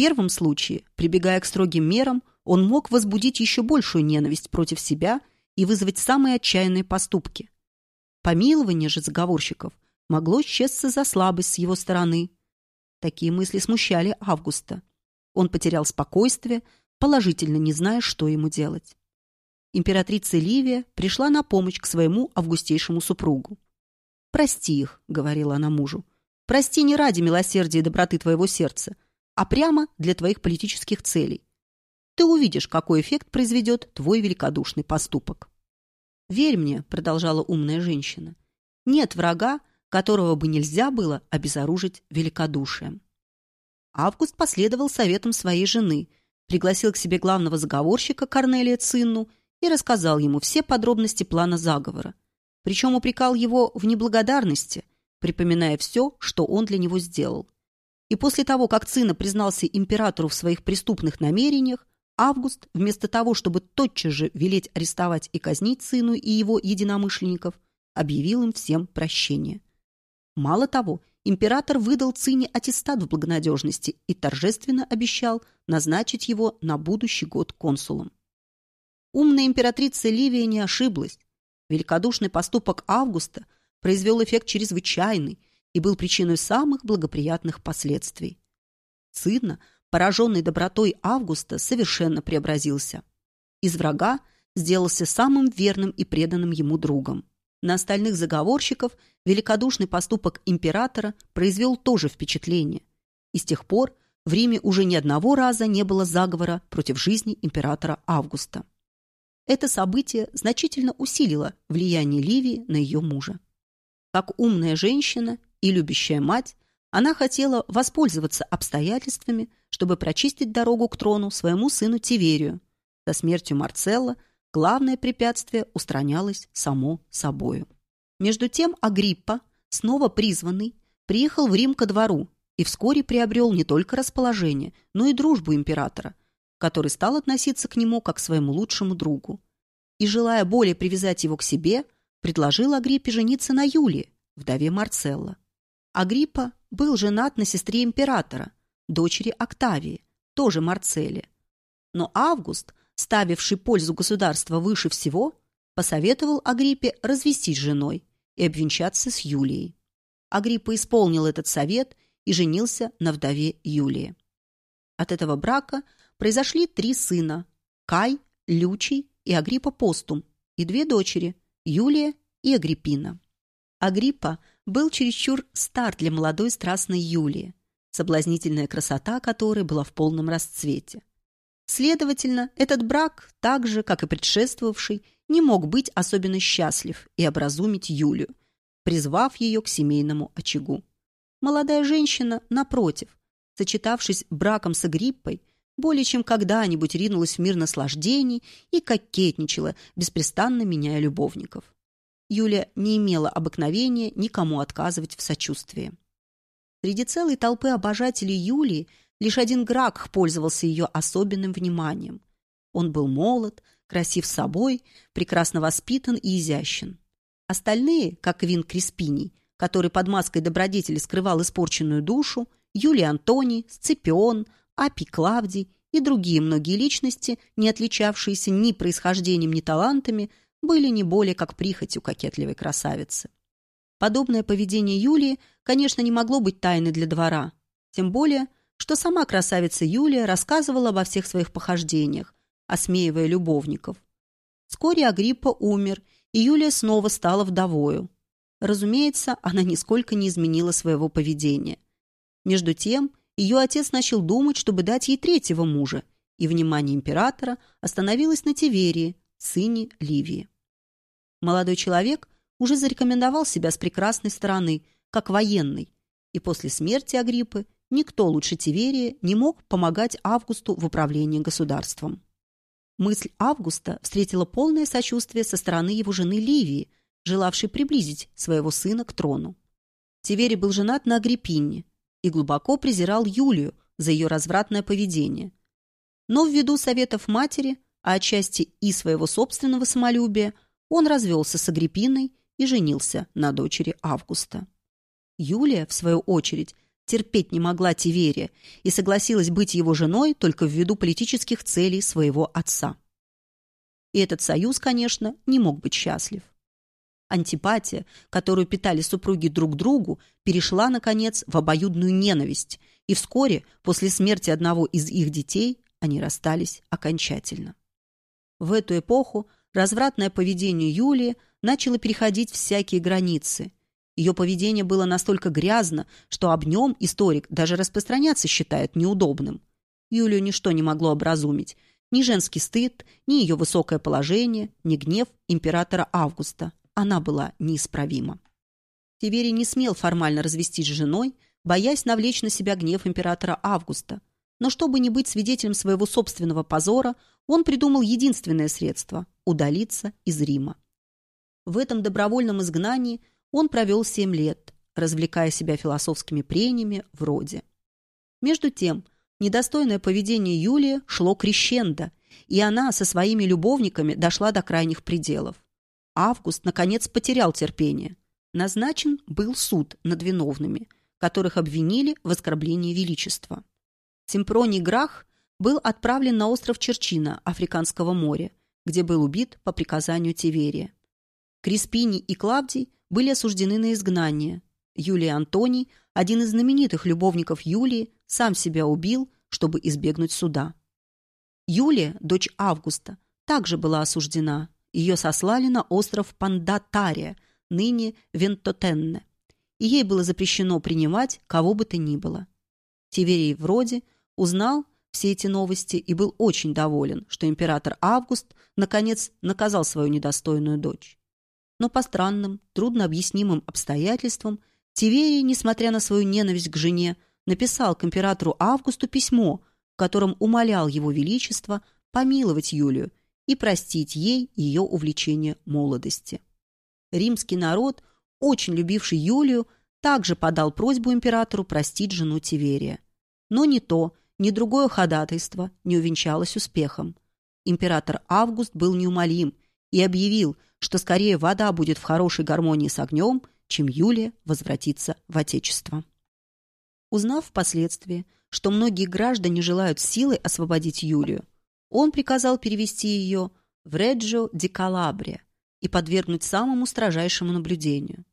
первом случае, прибегая к строгим мерам, он мог возбудить еще большую ненависть против себя и вызвать самые отчаянные поступки. Помилование же заговорщиков могло счесться за слабость с его стороны. Такие мысли смущали Августа. Он потерял спокойствие, положительно не зная, что ему делать. Императрица Ливия пришла на помощь к своему августейшему супругу. «Прости их», — говорила она мужу. «Прости не ради милосердия и доброты твоего сердца, а прямо для твоих политических целей. Ты увидишь, какой эффект произведет твой великодушный поступок». «Верь мне», — продолжала умная женщина, — «нет врага, которого бы нельзя было обезоружить великодушием». Август последовал советам своей жены, пригласил к себе главного заговорщика Корнелия Цинну и рассказал ему все подробности плана заговора, причем упрекал его в неблагодарности, припоминая все, что он для него сделал. И после того, как Цина признался императору в своих преступных намерениях, Август, вместо того, чтобы тотчас же велеть арестовать и казнить Цину и его единомышленников, объявил им всем прощение. Мало того, император выдал Цине аттестат в благонадежности и торжественно обещал назначить его на будущий год консулом. Умная императрица Ливия не ошиблась. Великодушный поступок Августа произвел эффект чрезвычайный и был причиной самых благоприятных последствий. Сына, пораженный добротой Августа, совершенно преобразился. Из врага сделался самым верным и преданным ему другом. На остальных заговорщиков великодушный поступок императора произвел тоже впечатление. И с тех пор в Риме уже ни одного раза не было заговора против жизни императора Августа. Это событие значительно усилило влияние Ливии на ее мужа. Как умная женщина и любящая мать, она хотела воспользоваться обстоятельствами, чтобы прочистить дорогу к трону своему сыну Тиверию. Со смертью Марцелла главное препятствие устранялось само собою. Между тем Агриппа, снова призванный, приехал в Рим ко двору и вскоре приобрел не только расположение, но и дружбу императора, который стал относиться к нему как к своему лучшему другу. И, желая более привязать его к себе, предложил Агриппе жениться на Юлии, вдове Марцелла. Агриппа был женат на сестре императора, дочери Октавии, тоже Марцелле. Но Август, ставивший пользу государства выше всего, посоветовал Агриппе развестись с женой и обвенчаться с Юлией. Агриппа исполнил этот совет и женился на вдове Юлии. От этого брака произошли три сына – Кай, Лючий и Агриппа Постум, и две дочери – Юлия и Агриппина. Агриппа был чересчур стар для молодой страстной Юлии, соблазнительная красота которой была в полном расцвете. Следовательно, этот брак, так же, как и предшествовавший, не мог быть особенно счастлив и образумить Юлию, призвав ее к семейному очагу. Молодая женщина, напротив, сочетавшись браком с Агриппой, более чем когда-нибудь ринулась в мир наслаждений и кокетничала, беспрестанно меняя любовников. Юля не имела обыкновения никому отказывать в сочувствии. Среди целой толпы обожателей Юлии лишь один Гракх пользовался ее особенным вниманием. Он был молод, красив собой, прекрасно воспитан и изящен. Остальные, как Вин Криспиний, который под маской добродетели скрывал испорченную душу, Юлий Антоний, Сципион – Апий Клавдий и другие многие личности, не отличавшиеся ни происхождением, ни талантами, были не более как прихотью кокетливой красавицы. Подобное поведение Юлии, конечно, не могло быть тайной для двора, тем более, что сама красавица Юлия рассказывала обо всех своих похождениях, осмеивая любовников. Вскоре Агриппа умер, и Юлия снова стала вдовою. Разумеется, она нисколько не изменила своего поведения. Между тем, ее отец начал думать, чтобы дать ей третьего мужа, и внимание императора остановилось на Тиверии, сыне Ливии. Молодой человек уже зарекомендовал себя с прекрасной стороны, как военный, и после смерти Агриппы никто лучше Тиверия не мог помогать Августу в управлении государством. Мысль Августа встретила полное сочувствие со стороны его жены Ливии, желавшей приблизить своего сына к трону. Тиверий был женат на Агриппине, и глубоко презирал Юлию за ее развратное поведение. Но ввиду советов матери, а отчасти и своего собственного самолюбия, он развелся с Агриппиной и женился на дочери Августа. Юлия, в свою очередь, терпеть не могла Тиверия и согласилась быть его женой только ввиду политических целей своего отца. И этот союз, конечно, не мог быть счастлив. Антипатия, которую питали супруги друг другу, перешла, наконец, в обоюдную ненависть, и вскоре, после смерти одного из их детей, они расстались окончательно. В эту эпоху развратное поведение Юлии начало переходить всякие границы. Ее поведение было настолько грязно, что об нем историк даже распространяться считает неудобным. Юлию ничто не могло образумить, ни женский стыд, ни ее высокое положение, ни гнев императора Августа. Она была неисправима. Тиверий не смел формально развестись с женой, боясь навлечь на себя гнев императора Августа. Но чтобы не быть свидетелем своего собственного позора, он придумал единственное средство – удалиться из Рима. В этом добровольном изгнании он провел семь лет, развлекая себя философскими прениями вроде. Между тем, недостойное поведение Юлии шло крещендо, и она со своими любовниками дошла до крайних пределов. Август, наконец, потерял терпение. Назначен был суд над виновными, которых обвинили в оскорблении величества. Симпроний Грах был отправлен на остров Черчина Африканского моря, где был убит по приказанию Тиверия. Криспини и Клавдий были осуждены на изгнание. Юлий Антоний, один из знаменитых любовников Юлии, сам себя убил, чтобы избегнуть суда. Юлия, дочь Августа, также была осуждена. Ее сослали на остров Пандатария, ныне Вентотенне, и ей было запрещено принимать кого бы то ни было. Тиверий вроде узнал все эти новости и был очень доволен, что император Август наконец наказал свою недостойную дочь. Но по странным, трудно объяснимым обстоятельствам Тиверий, несмотря на свою ненависть к жене, написал к императору Августу письмо, в котором умолял его величество помиловать Юлию и простить ей ее увлечение молодости. Римский народ, очень любивший Юлию, также подал просьбу императору простить жену Тиверия. Но ни то, ни другое ходатайство не увенчалось успехом. Император Август был неумолим и объявил, что скорее вода будет в хорошей гармонии с огнем, чем Юлия возвратится в Отечество. Узнав впоследствии, что многие граждане желают силой освободить Юлию, он приказал перевести ее в Реджио ди Калабрия и подвергнуть самому строжайшему наблюдению.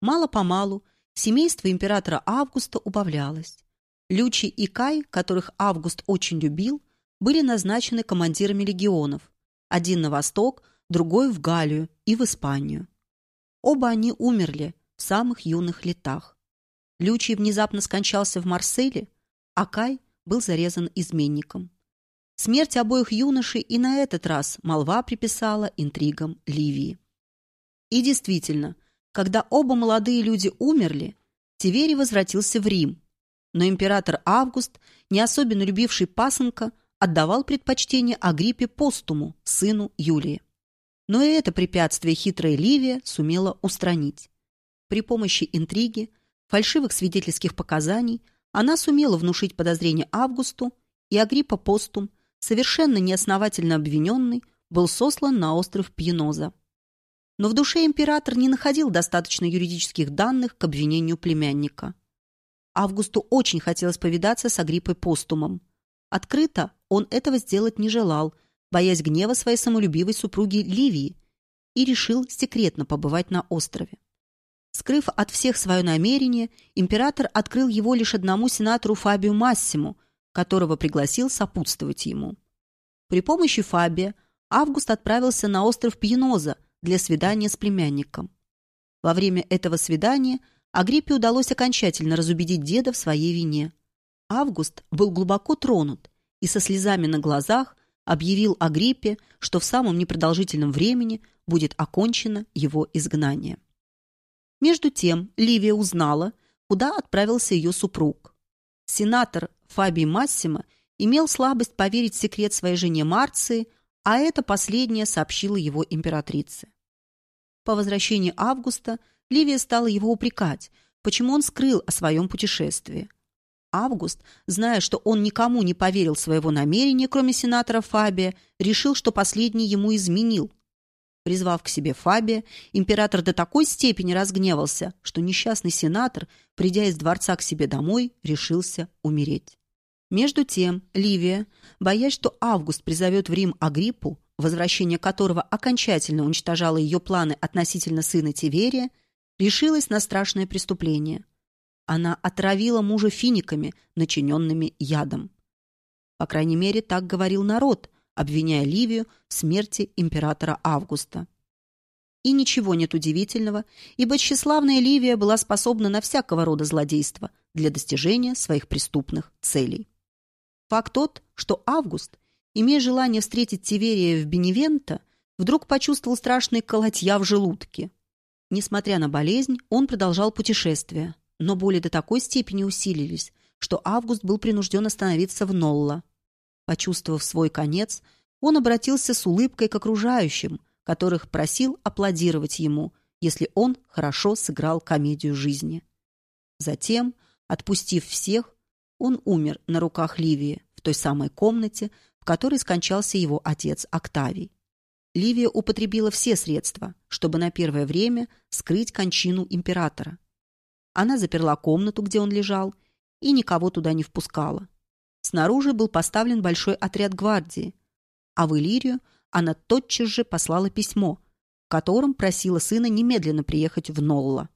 Мало-помалу семейство императора Августа убавлялось. Лючи и Кай, которых Август очень любил, были назначены командирами легионов, один на восток, другой в Галлию и в Испанию. Оба они умерли в самых юных летах. Лючий внезапно скончался в Марселе, а Кай был зарезан изменником. Смерть обоих юношей и на этот раз молва приписала интригам Ливии. И действительно, когда оба молодые люди умерли, Тиверий возвратился в Рим, но император Август, не особенно любивший пасынка, отдавал предпочтение Агриппе Постуму, сыну Юлии. Но и это препятствие хитрая Ливия сумела устранить. При помощи интриги, фальшивых свидетельских показаний она сумела внушить подозрение Августу, и Агриппа Постум – совершенно неосновательно обвиненный, был сослан на остров Пьеноза. Но в душе император не находил достаточно юридических данных к обвинению племянника. Августу очень хотелось повидаться с Агриппой Постумом. Открыто он этого сделать не желал, боясь гнева своей самолюбивой супруги Ливии, и решил секретно побывать на острове. Скрыв от всех свое намерение, император открыл его лишь одному сенатору Фабию Массиму, которого пригласил сопутствовать ему. При помощи Фабия Август отправился на остров Пьеноза для свидания с племянником. Во время этого свидания Агриппе удалось окончательно разубедить деда в своей вине. Август был глубоко тронут и со слезами на глазах объявил Агриппе, что в самом непродолжительном времени будет окончено его изгнание. Между тем Ливия узнала, куда отправился ее супруг. Сенатор Фабий Массимо имел слабость поверить в секрет своей жене Марции, а это последнее сообщила его императрице. По возвращении Августа Ливия стала его упрекать, почему он скрыл о своем путешествии. Август, зная, что он никому не поверил своего намерения, кроме сенатора Фабия, решил, что последний ему изменил. Призвав к себе Фабия, император до такой степени разгневался, что несчастный сенатор, придя из дворца к себе домой, решился умереть. Между тем Ливия, боясь, что Август призовет в Рим Агриппу, возвращение которого окончательно уничтожало ее планы относительно сына Тиверия, решилась на страшное преступление. Она отравила мужа финиками, начиненными ядом. По крайней мере, так говорил народ, обвиняя Ливию в смерти императора Августа. И ничего нет удивительного, ибо тщеславная Ливия была способна на всякого рода злодейство для достижения своих преступных целей. Факт тот, что Август, имея желание встретить Тиверия в Беневенто, вдруг почувствовал страшные колотья в желудке. Несмотря на болезнь, он продолжал путешествие, но боли до такой степени усилились, что Август был принужден остановиться в Нолла. Почувствовав свой конец, он обратился с улыбкой к окружающим, которых просил аплодировать ему, если он хорошо сыграл комедию жизни. Затем, отпустив всех, он умер на руках Ливии в той самой комнате, в которой скончался его отец Октавий. Ливия употребила все средства, чтобы на первое время скрыть кончину императора. Она заперла комнату, где он лежал, и никого туда не впускала. Снаружи был поставлен большой отряд гвардии, а в Иллирию она тотчас же послала письмо, в котором просила сына немедленно приехать в Нолла.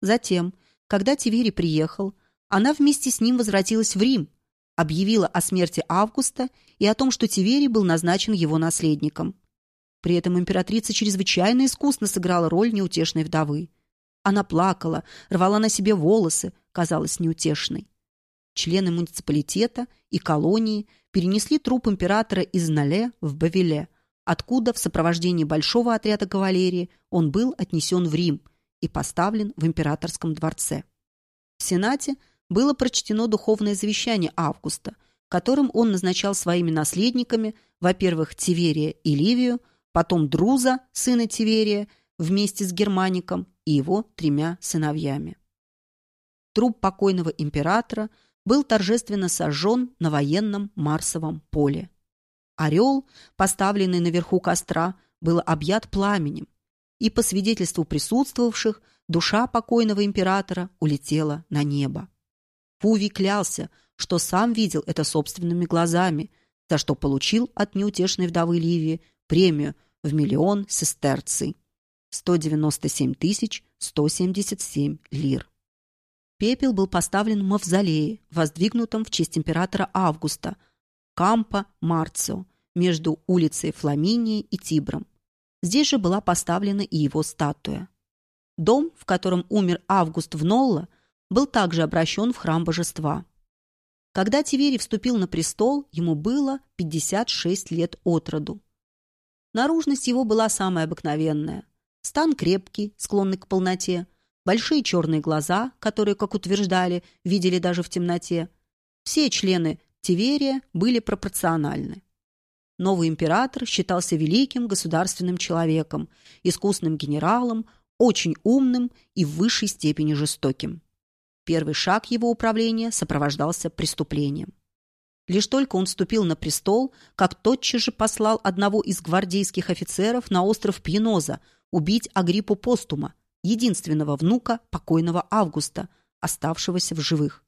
Затем, когда Тиверий приехал, она вместе с ним возвратилась в Рим, объявила о смерти Августа и о том, что Тиверий был назначен его наследником. При этом императрица чрезвычайно искусно сыграла роль неутешной вдовы. Она плакала, рвала на себе волосы, казалась неутешной члены муниципалитета и колонии перенесли труп императора из Нале в Бавиле, откуда в сопровождении большого отряда кавалерии он был отнесен в Рим и поставлен в императорском дворце. В Сенате было прочтено духовное завещание Августа, которым он назначал своими наследниками, во-первых, Тиверия и Ливию, потом Друза, сына Тиверия, вместе с Германиком и его тремя сыновьями. Труп покойного императора – был торжественно сожжен на военном Марсовом поле. Орел, поставленный наверху костра, был объят пламенем, и, по свидетельству присутствовавших, душа покойного императора улетела на небо. Фуви клялся, что сам видел это собственными глазами, за что получил от неутешной вдовы Ливии премию в миллион сестерций – 197 177 лир. Пепел был поставлен в мавзолее, воздвигнутом в честь императора Августа, Кампа Марцио, между улицей Фламинии и Тибром. Здесь же была поставлена и его статуя. Дом, в котором умер Август в Нолла, был также обращен в храм божества. Когда Тиверий вступил на престол, ему было 56 лет от роду. Наружность его была самая обыкновенная. Стан крепкий, склонный к полноте – большие черные глаза, которые, как утверждали, видели даже в темноте. Все члены Тиверия были пропорциональны. Новый император считался великим государственным человеком, искусным генералом, очень умным и в высшей степени жестоким. Первый шаг его управления сопровождался преступлением. Лишь только он вступил на престол, как тотчас же послал одного из гвардейских офицеров на остров Пьеноза убить Агриппу Постума, единственного внука покойного Августа, оставшегося в живых.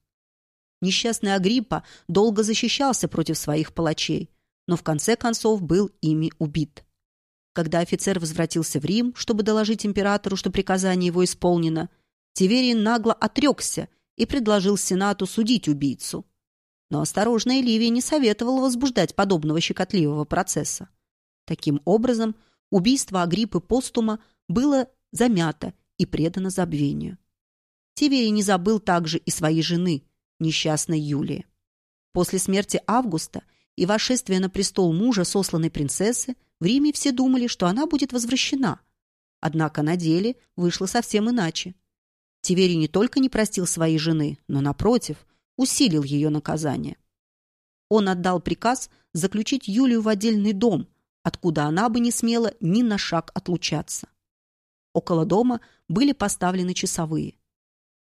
Несчастный Агриппа долго защищался против своих палачей, но в конце концов был ими убит. Когда офицер возвратился в Рим, чтобы доложить императору, что приказание его исполнено, Тиверий нагло отрекся и предложил Сенату судить убийцу. Но осторожная Ливия не советовала возбуждать подобного щекотливого процесса. Таким образом, убийство Агриппы Постума было замято и предана забвению. Тиверий не забыл также и своей жены, несчастной Юлии. После смерти Августа и восшествия на престол мужа сосланной принцессы в Риме все думали, что она будет возвращена. Однако на деле вышло совсем иначе. Тиверий не только не простил своей жены, но, напротив, усилил ее наказание. Он отдал приказ заключить Юлию в отдельный дом, откуда она бы не смела ни на шаг отлучаться. Около дома были поставлены часовые.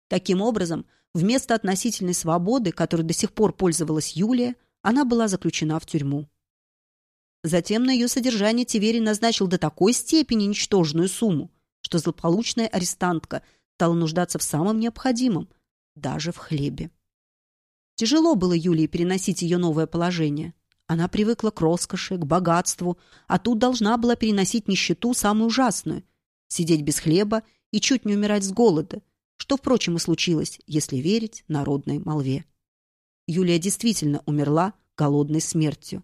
Таким образом, вместо относительной свободы, которой до сих пор пользовалась Юлия, она была заключена в тюрьму. Затем на ее содержание Тиверий назначил до такой степени ничтожную сумму, что злополучная арестантка стала нуждаться в самом необходимом, даже в хлебе. Тяжело было Юлии переносить ее новое положение. Она привыкла к роскоши, к богатству, а тут должна была переносить нищету самую ужасную, сидеть без хлеба и чуть не умирать с голода, что, впрочем, и случилось, если верить народной молве. Юлия действительно умерла голодной смертью.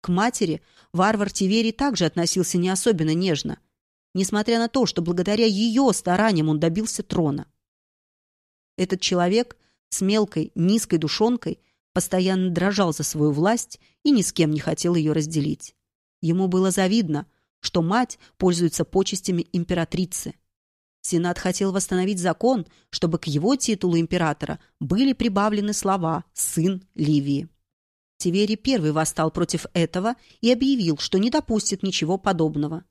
К матери варвар Тиверий также относился не особенно нежно, несмотря на то, что благодаря ее стараниям он добился трона. Этот человек с мелкой, низкой душонкой постоянно дрожал за свою власть и ни с кем не хотел ее разделить. Ему было завидно, что мать пользуется почестями императрицы. Сенат хотел восстановить закон, чтобы к его титулу императора были прибавлены слова «сын Ливии». Тиверий первый восстал против этого и объявил, что не допустит ничего подобного.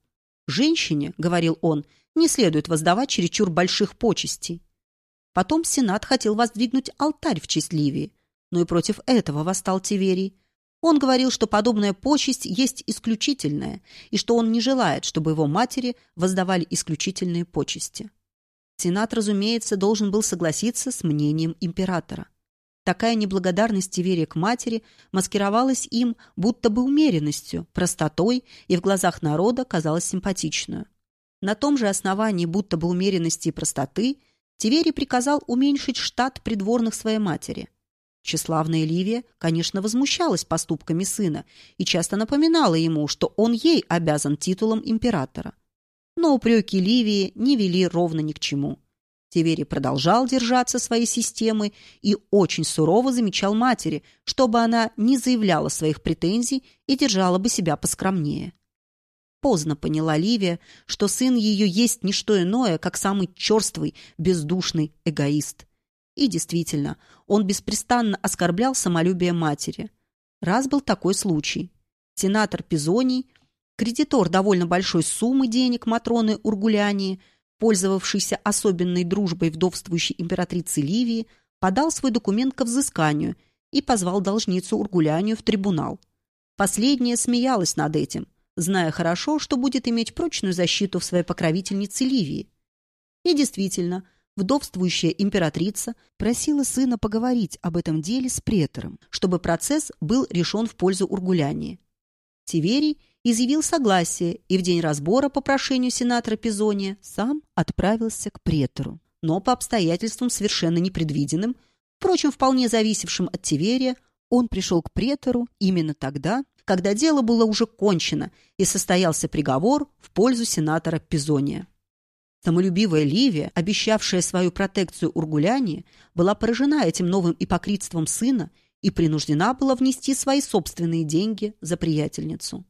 «Женщине, — говорил он, — не следует воздавать чересчур больших почестей». Потом Сенат хотел воздвигнуть алтарь в честь Ливии, но и против этого восстал Тиверий. Он говорил, что подобная почесть есть исключительная, и что он не желает, чтобы его матери воздавали исключительные почести. Сенат, разумеется, должен был согласиться с мнением императора. Такая неблагодарность Тиверия к матери маскировалась им будто бы умеренностью, простотой и в глазах народа казалась симпатичную. На том же основании будто бы умеренности и простоты Тиверий приказал уменьшить штат придворных своей матери. Тщеславная Ливия, конечно, возмущалась поступками сына и часто напоминала ему, что он ей обязан титулом императора. Но упреки Ливии не вели ровно ни к чему. Тиверий продолжал держаться своей системы и очень сурово замечал матери, чтобы она не заявляла своих претензий и держала бы себя поскромнее. Поздно поняла Ливия, что сын ее есть не что иное, как самый черствый, бездушный эгоист. И действительно, он беспрестанно оскорблял самолюбие матери. Раз был такой случай. Сенатор Пизоний, кредитор довольно большой суммы денег Матроны Ургулянии, пользовавшийся особенной дружбой вдовствующей императрицы Ливии, подал свой документ к взысканию и позвал должницу Ургулянию в трибунал. Последняя смеялась над этим, зная хорошо, что будет иметь прочную защиту в своей покровительнице Ливии. И действительно, вдовствующая императрица просила сына поговорить об этом деле с претором, чтобы процесс был решен в пользу Ургулянии. Тиверий изъявил согласие и в день разбора по прошению сенатора Пизония сам отправился к претору. Но по обстоятельствам совершенно непредвиденным, впрочем, вполне зависевшим от Тиверия, он пришел к претору именно тогда, когда дело было уже кончено и состоялся приговор в пользу сенатора Пизония. Самолюбивая Ливия, обещавшая свою протекцию Ургулянии, была поражена этим новым ипокритством сына и принуждена была внести свои собственные деньги за приятельницу.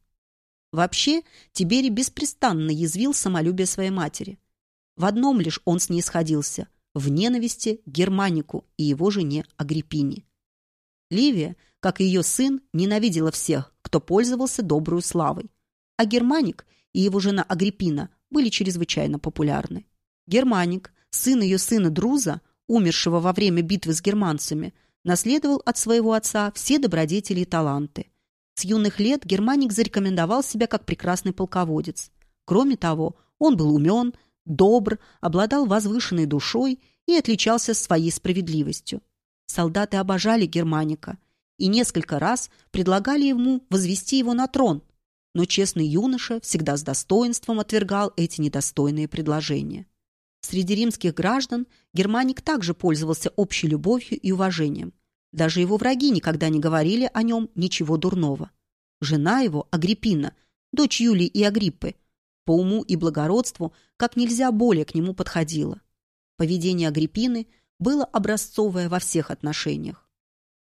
Вообще, Тиберий беспрестанно язвил самолюбие своей матери. В одном лишь он с ней сходился – в ненависти к Германику и его жене Агриппине. Ливия, как ее сын, ненавидела всех, кто пользовался добрую славой. А Германик и его жена Агриппина были чрезвычайно популярны. Германик, сын ее сына Друза, умершего во время битвы с германцами, наследовал от своего отца все добродетели и таланты. С юных лет Германик зарекомендовал себя как прекрасный полководец. Кроме того, он был умен, добр, обладал возвышенной душой и отличался своей справедливостью. Солдаты обожали Германика и несколько раз предлагали ему возвести его на трон, но честный юноша всегда с достоинством отвергал эти недостойные предложения. Среди римских граждан Германик также пользовался общей любовью и уважением. Даже его враги никогда не говорили о нем ничего дурного. Жена его, Агриппина, дочь Юлии и Агриппы, по уму и благородству как нельзя более к нему подходила. Поведение Агриппины было образцовое во всех отношениях.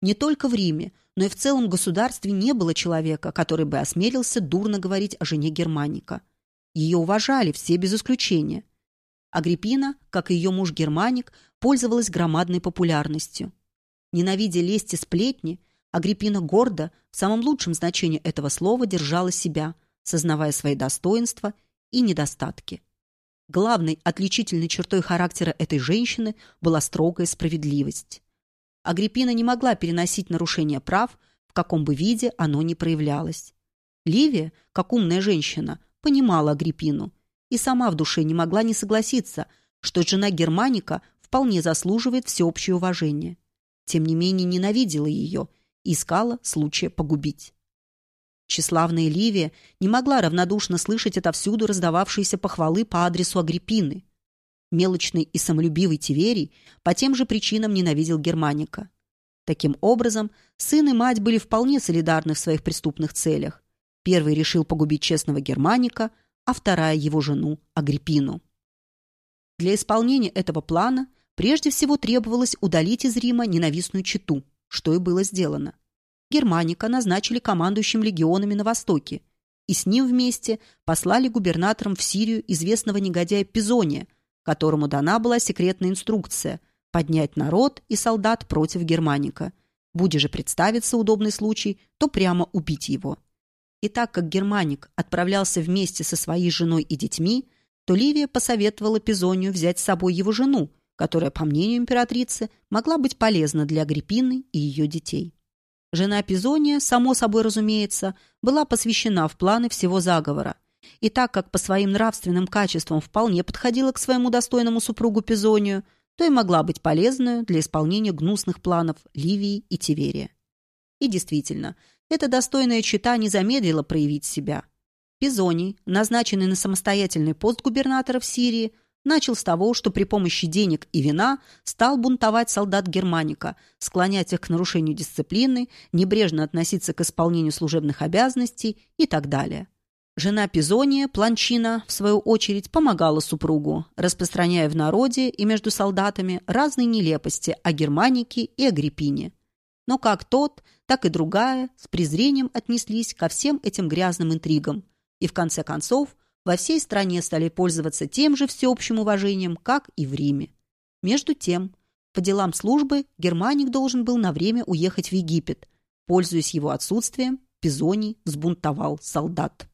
Не только в Риме, но и в целом государстве не было человека, который бы осмелился дурно говорить о жене Германика. Ее уважали все без исключения. Агриппина, как и ее муж Германик, пользовалась громадной популярностью. Ненавидя лести сплетни, Агриппина гордо, в самом лучшем значении этого слова, держала себя, сознавая свои достоинства и недостатки. Главной отличительной чертой характера этой женщины была строгая справедливость. Агриппина не могла переносить нарушение прав, в каком бы виде оно ни проявлялось. Ливия, как умная женщина, понимала Агриппину и сама в душе не могла не согласиться, что жена Германика вполне заслуживает всеобщее уважение. Тем не менее ненавидела ее и искала случая погубить. Тщеславная Ливия не могла равнодушно слышать отовсюду раздававшиеся похвалы по адресу Агриппины. Мелочный и самолюбивый Тиверий по тем же причинам ненавидел Германика. Таким образом, сын и мать были вполне солидарны в своих преступных целях. Первый решил погубить честного Германика, а вторая его жену Агриппину. Для исполнения этого плана прежде всего требовалось удалить из Рима ненавистную читу, что и было сделано. Германика назначили командующим легионами на Востоке, и с ним вместе послали губернатором в Сирию известного негодяя Пизония, которому дана была секретная инструкция поднять народ и солдат против Германика. Буде же представиться удобный случай, то прямо убить его. И так как Германик отправлялся вместе со своей женой и детьми, то Ливия посоветовала Пизонию взять с собой его жену, которая, по мнению императрицы, могла быть полезна для Агриппины и ее детей. Жена Пизония, само собой разумеется, была посвящена в планы всего заговора. И так как по своим нравственным качествам вполне подходила к своему достойному супругу Пизонию, то и могла быть полезной для исполнения гнусных планов Ливии и Тиверия. И действительно, эта достойная чита не замедлила проявить себя. Пизоний, назначенный на самостоятельный пост губернатора в Сирии, Начал с того, что при помощи денег и вина стал бунтовать солдат Германика, склонять их к нарушению дисциплины, небрежно относиться к исполнению служебных обязанностей и так далее. Жена Пизония, Планчина, в свою очередь, помогала супругу, распространяя в народе и между солдатами разные нелепости о Германике и Агриппине. Но как тот, так и другая с презрением отнеслись ко всем этим грязным интригам и, в конце концов, во всей стране стали пользоваться тем же всеобщим уважением, как и в Риме. Между тем, по делам службы Германик должен был на время уехать в Египет. Пользуясь его отсутствием, Пизоний взбунтовал солдат.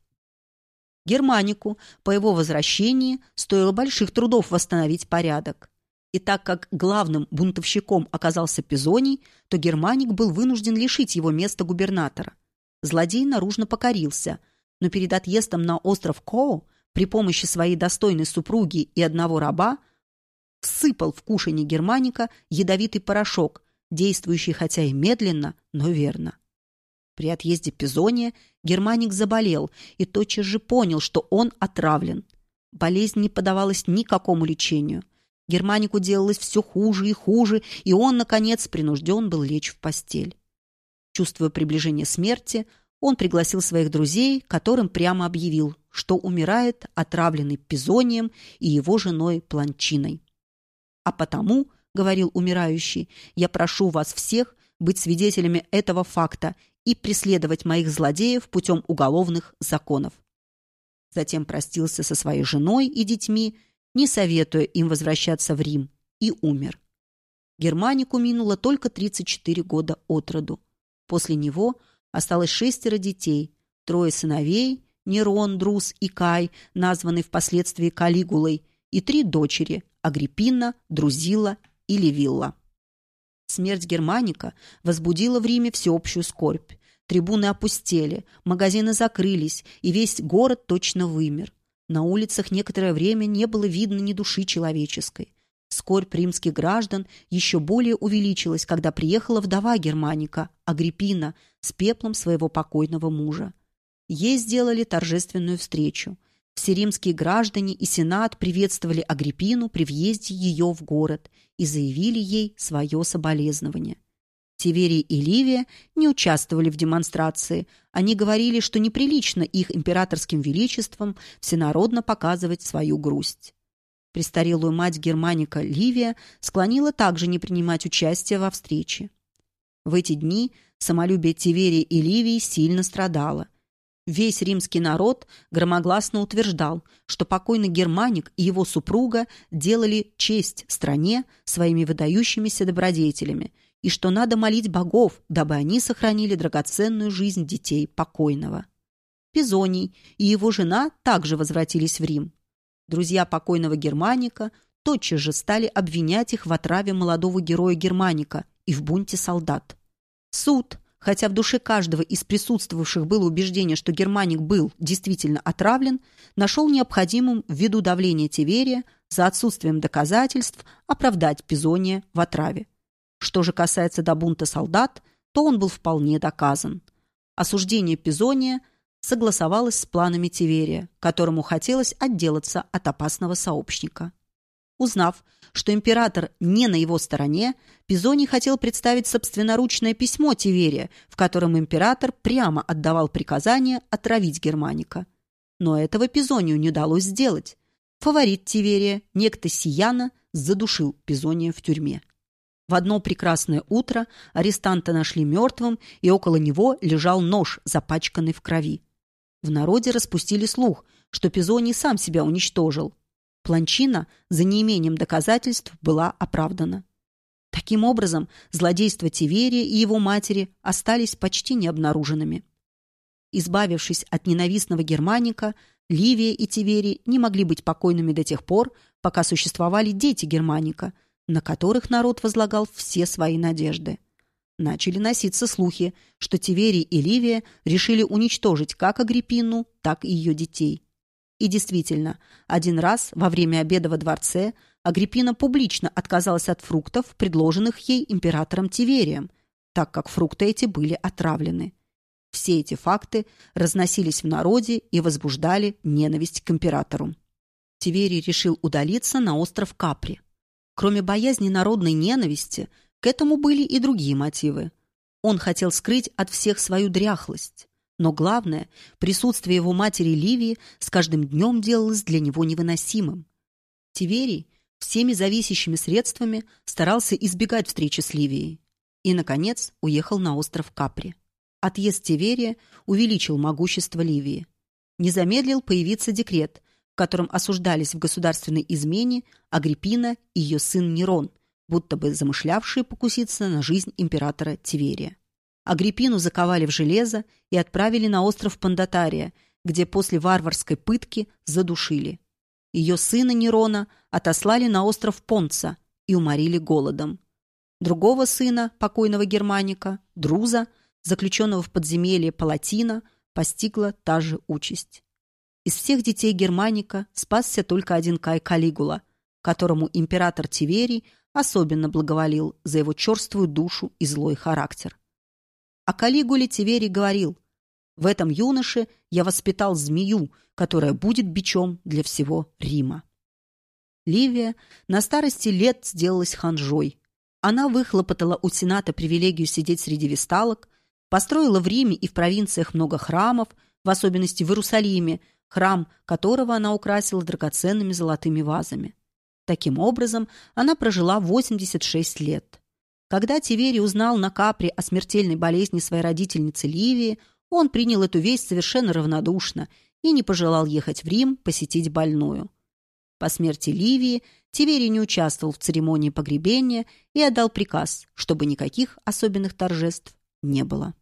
Германику по его возвращении стоило больших трудов восстановить порядок. И так как главным бунтовщиком оказался Пизоний, то Германик был вынужден лишить его места губернатора. Злодей наружно покорился, но перед отъездом на остров Коу при помощи своей достойной супруги и одного раба всыпал в кушанье германика ядовитый порошок, действующий хотя и медленно, но верно. При отъезде Пизония германик заболел и тотчас же понял, что он отравлен. Болезнь не подавалась никакому лечению. Германику делалось все хуже и хуже, и он, наконец, принужден был лечь в постель. Чувствуя приближение смерти, он пригласил своих друзей, которым прямо объявил, что умирает отравленный Пизонием и его женой Планчиной. «А потому, — говорил умирающий, — я прошу вас всех быть свидетелями этого факта и преследовать моих злодеев путем уголовных законов». Затем простился со своей женой и детьми, не советуя им возвращаться в Рим, и умер. Германику минуло только 34 года от роду. После него Осталось шестеро детей, трое сыновей, Нерон, Друз и Кай, названный впоследствии Калигулой, и три дочери – Агриппина, Друзила и Левилла. Смерть Германика возбудила в Риме всеобщую скорбь. Трибуны опустели, магазины закрылись, и весь город точно вымер. На улицах некоторое время не было видно ни души человеческой. Скорбь римских граждан еще более увеличилась, когда приехала вдова Германика, Агриппина, с пеплом своего покойного мужа. Ей сделали торжественную встречу. Все римские граждане и сенат приветствовали Агриппину при въезде ее в город и заявили ей свое соболезнование. Тиверий и Ливия не участвовали в демонстрации. Они говорили, что неприлично их императорским величеством всенародно показывать свою грусть. Престарелую мать Германика Ливия склонила также не принимать участие во встрече. В эти дни самолюбие Тиверии и Ливии сильно страдало. Весь римский народ громогласно утверждал, что покойный Германик и его супруга делали честь стране своими выдающимися добродетелями и что надо молить богов, дабы они сохранили драгоценную жизнь детей покойного. Пизоний и его жена также возвратились в Рим. Друзья покойного Германика тотчас же стали обвинять их в отраве молодого героя Германика и в бунте солдат. Суд, хотя в душе каждого из присутствовавших было убеждение, что Германик был действительно отравлен, нашел необходимым ввиду давления Тиверия за отсутствием доказательств оправдать Пизония в отраве. Что же касается до бунта солдат, то он был вполне доказан. Осуждение Пизония согласовалось с планами Тиверия, которому хотелось отделаться от опасного сообщника. Узнав, что император не на его стороне, Пизоний хотел представить собственноручное письмо Тиверия, в котором император прямо отдавал приказание отравить Германика. Но этого Пизонию не удалось сделать. Фаворит Тиверия, некто Сияна, задушил Пизония в тюрьме. В одно прекрасное утро арестанта нашли мертвым, и около него лежал нож, запачканный в крови. В народе распустили слух, что Пизоний сам себя уничтожил. Планчина за неимением доказательств была оправдана. Таким образом, злодейства Тиверия и его матери остались почти необнаруженными. Избавившись от ненавистного германика, Ливия и Тиверий не могли быть покойными до тех пор, пока существовали дети германика, на которых народ возлагал все свои надежды. Начали носиться слухи, что Тиверий и Ливия решили уничтожить как Агриппину, так и ее детей. И действительно, один раз во время обеда во дворце Агриппина публично отказалась от фруктов, предложенных ей императором Тиверием, так как фрукты эти были отравлены. Все эти факты разносились в народе и возбуждали ненависть к императору. Тиверий решил удалиться на остров Капри. Кроме боязни народной ненависти, к этому были и другие мотивы. Он хотел скрыть от всех свою дряхлость. Но главное, присутствие его матери Ливии с каждым днем делалось для него невыносимым. Тиверий всеми зависящими средствами старался избегать встречи с Ливией. И, наконец, уехал на остров Капри. Отъезд Тиверия увеличил могущество Ливии. Не замедлил появиться декрет, котором осуждались в государственной измене Агриппина и ее сын Нерон, будто бы замышлявшие покуситься на жизнь императора Тиверия. Агриппину заковали в железо и отправили на остров Пандатария, где после варварской пытки задушили. Ее сына Нерона отослали на остров Понца и уморили голодом. Другого сына, покойного Германика, Друза, заключенного в подземелье Палатина, постигла та же участь. Из всех детей Германика спасся только один Кай Калигула, которому император Тиверий особенно благоволил за его черствую душу и злой характер. О Калигуле Тиверий говорил, «В этом юноше я воспитал змею, которая будет бичом для всего Рима». Ливия на старости лет сделалась ханжой. Она выхлопотала у Сената привилегию сидеть среди весталок, построила в Риме и в провинциях много храмов, в особенности в Иерусалиме, храм которого она украсила драгоценными золотыми вазами. Таким образом, она прожила 86 лет. Когда Тиверий узнал на Капре о смертельной болезни своей родительницы Ливии, он принял эту весть совершенно равнодушно и не пожелал ехать в Рим посетить больную. По смерти Ливии Тиверий не участвовал в церемонии погребения и отдал приказ, чтобы никаких особенных торжеств не было.